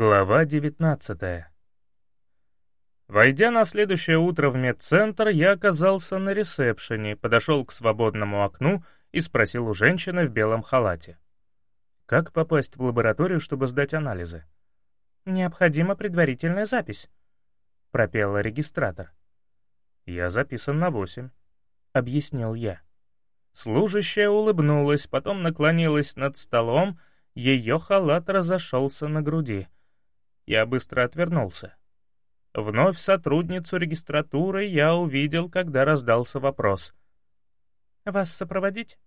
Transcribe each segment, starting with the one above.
Глава 19 Войдя на следующее утро в медцентр, я оказался на ресепшене, подошел к свободному окну и спросил у женщины в белом халате. Как попасть в лабораторию, чтобы сдать анализы? «Необходима предварительная запись», — пропела регистратор. «Я записан на восемь», — объяснил я. Служащая улыбнулась, потом наклонилась над столом, ее халат разошелся на груди — я быстро отвернулся. Вновь сотрудницу регистратуры я увидел, когда раздался вопрос. «Вас сопроводить?»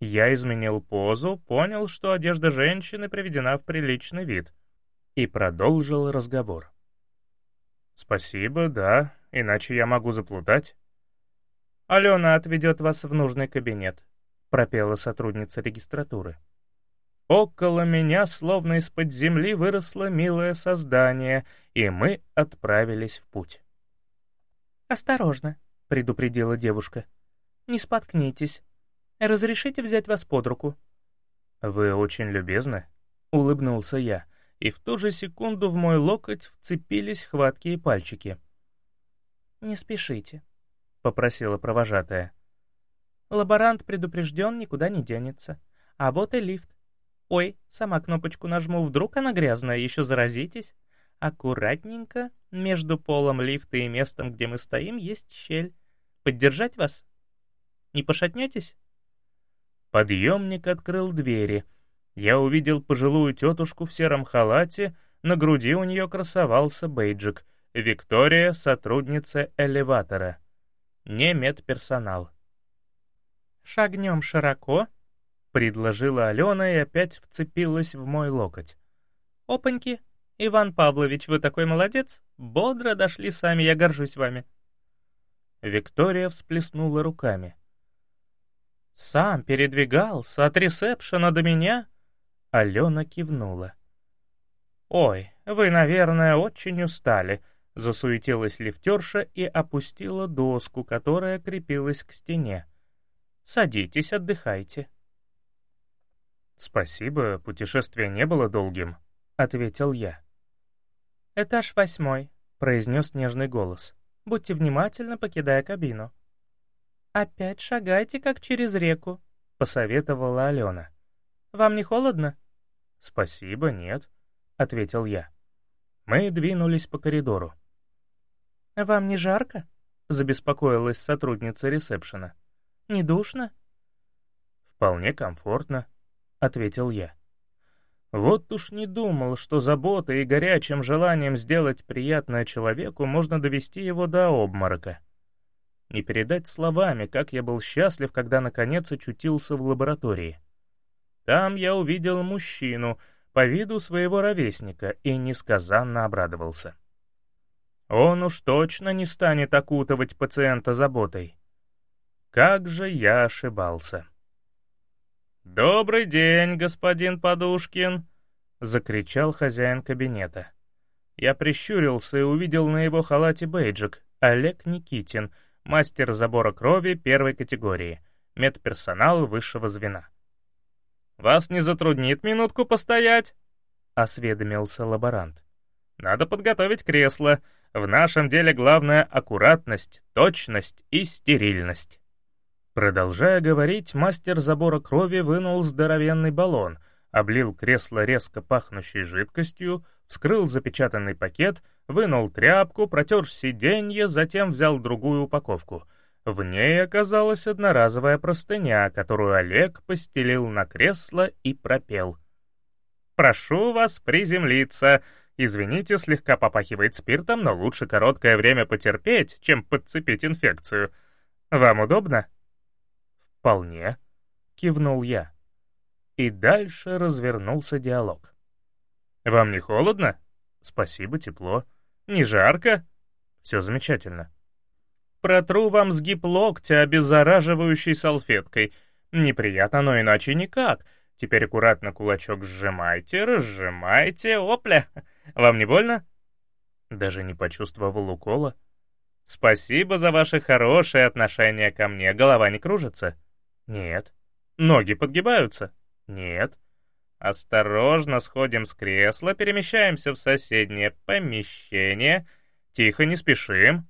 Я изменил позу, понял, что одежда женщины приведена в приличный вид, и продолжил разговор. «Спасибо, да, иначе я могу заплутать». «Алена отведет вас в нужный кабинет», — пропела сотрудница регистратуры. Около меня, словно из-под земли, выросло милое создание, и мы отправились в путь. «Осторожно», — предупредила девушка. «Не споткнитесь. Разрешите взять вас под руку?» «Вы очень любезны», — улыбнулся я, и в ту же секунду в мой локоть вцепились хваткие пальчики. «Не спешите», — попросила провожатая. «Лаборант предупрежден, никуда не денется. А вот и лифт. Ой, сама кнопочку нажму, вдруг она грязная, еще заразитесь. Аккуратненько, между полом лифта и местом, где мы стоим, есть щель. Поддержать вас? Не пошатнетесь? Подъемник открыл двери. Я увидел пожилую тетушку в сером халате, на груди у нее красовался бейджик. Виктория, сотрудница элеватора. Не медперсонал. «Шагнем широко», — предложила Алена и опять вцепилась в мой локоть. «Опаньки! Иван Павлович, вы такой молодец! Бодро дошли сами, я горжусь вами!» Виктория всплеснула руками. «Сам передвигался от ресепшена до меня?» Алена кивнула. «Ой, вы, наверное, очень устали», — засуетилась лифтерша и опустила доску, которая крепилась к стене. «Садитесь, отдыхайте». «Спасибо, путешествие не было долгим», — ответил я. «Этаж восьмой», — произнес нежный голос. «Будьте внимательны, покидая кабину». «Опять шагайте, как через реку», — посоветовала Алена. «Вам не холодно?» «Спасибо, нет», — ответил я. Мы двинулись по коридору. «Вам не жарко?» — забеспокоилась сотрудница ресепшена. «Не душно?» «Вполне комфортно», — ответил я. Вот уж не думал, что заботой и горячим желанием сделать приятное человеку можно довести его до обморока. Не передать словами, как я был счастлив, когда наконец очутился в лаборатории. Там я увидел мужчину, по виду своего ровесника, и несказанно обрадовался. Он уж точно не станет окутывать пациента заботой. Как же я ошибался. «Добрый день, господин Подушкин!» — закричал хозяин кабинета. Я прищурился и увидел на его халате бейджик «Олег Никитин, мастер забора крови первой категории, медперсонал высшего звена». «Вас не затруднит минутку постоять?» — осведомился лаборант. «Надо подготовить кресло. В нашем деле главное — аккуратность, точность и стерильность». Продолжая говорить, мастер забора крови вынул здоровенный баллон, облил кресло резко пахнущей жидкостью, вскрыл запечатанный пакет, вынул тряпку, протер сиденье, затем взял другую упаковку. В ней оказалась одноразовая простыня, которую Олег постелил на кресло и пропел. «Прошу вас приземлиться. Извините, слегка попахивает спиртом, но лучше короткое время потерпеть, чем подцепить инфекцию. Вам удобно?» «Вполне», — кивнул я. И дальше развернулся диалог. «Вам не холодно?» «Спасибо, тепло». «Не жарко?» «Все замечательно». «Протру вам сгиб локтя обеззараживающей салфеткой. Неприятно, но иначе никак. Теперь аккуратно кулачок сжимайте, разжимайте, опля. Вам не больно?» Даже не почувствовал укола. «Спасибо за ваше хорошее отношение ко мне. Голова не кружится?» Нет. Ноги подгибаются? Нет. Осторожно сходим с кресла, перемещаемся в соседнее помещение. Тихо, не спешим.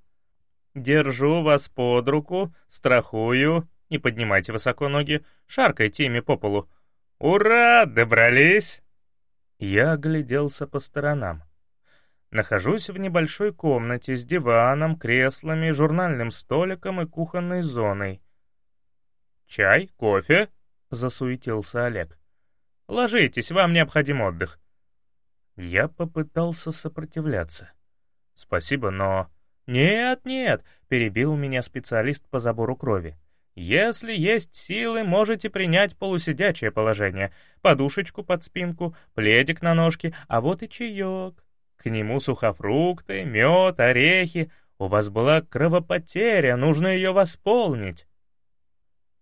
Держу вас под руку, страхую. Не поднимайте высоко ноги, шаркайте ими по полу. Ура, добрались! Я огляделся по сторонам. Нахожусь в небольшой комнате с диваном, креслами, журнальным столиком и кухонной зоной. «Чай? Кофе?» — засуетился Олег. «Ложитесь, вам необходим отдых». Я попытался сопротивляться. «Спасибо, но...» «Нет, нет», — перебил меня специалист по забору крови. «Если есть силы, можете принять полусидячее положение. Подушечку под спинку, пледик на ножке, а вот и чаек. К нему сухофрукты, мед, орехи. У вас была кровопотеря, нужно ее восполнить.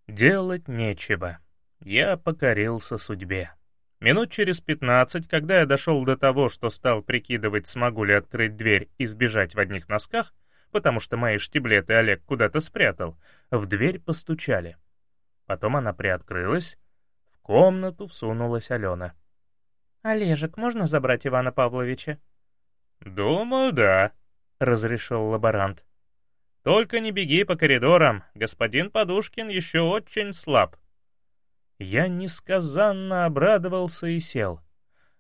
Делать нечего. Я покорился судьбе. Минут через пятнадцать, когда я дошел до того, что стал прикидывать, смогу ли открыть дверь и сбежать в одних носках, потому что мои штиблеты Олег куда-то спрятал, в дверь постучали. Потом она приоткрылась, в комнату всунулась Алена. «Олежек, можно забрать Ивана Павловича?» «Думаю, да», — разрешил лаборант. «Только не беги по коридорам, господин Подушкин еще очень слаб». Я несказанно обрадовался и сел.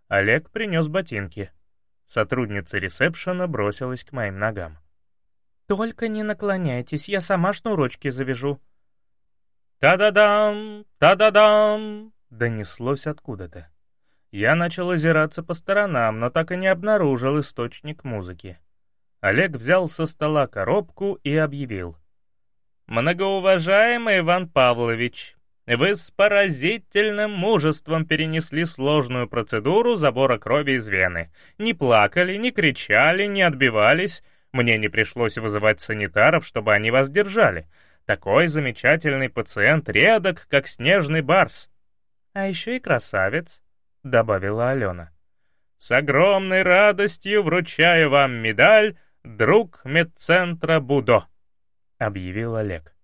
Олег принес ботинки. Сотрудница ресепшена бросилась к моим ногам. «Только не наклоняйтесь, я сама шнурочки завяжу». «Та-да-дам! Та-да-дам!» — донеслось откуда-то. Я начал озираться по сторонам, но так и не обнаружил источник музыки. Олег взял со стола коробку и объявил. «Многоуважаемый Иван Павлович, вы с поразительным мужеством перенесли сложную процедуру забора крови из вены. Не плакали, не кричали, не отбивались. Мне не пришлось вызывать санитаров, чтобы они вас держали. Такой замечательный пациент редок, как снежный барс. А еще и красавец. — добавила Алена. «С огромной радостью вручаю вам медаль «Друг медцентра Будо», — объявил Олег.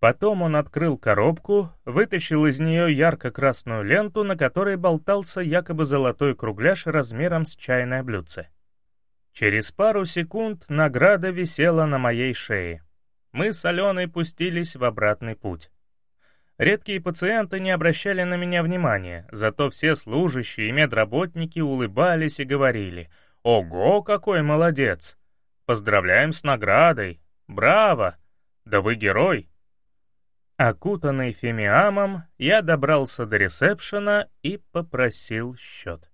Потом он открыл коробку, вытащил из нее ярко-красную ленту, на которой болтался якобы золотой кругляш размером с чайное блюдце. Через пару секунд награда висела на моей шее. Мы с Аленой пустились в обратный путь. Редкие пациенты не обращали на меня внимания, зато все служащие и медработники улыбались и говорили «Ого, какой молодец! Поздравляем с наградой! Браво! Да вы герой!» Окутанный фемиамом, я добрался до ресепшена и попросил счет.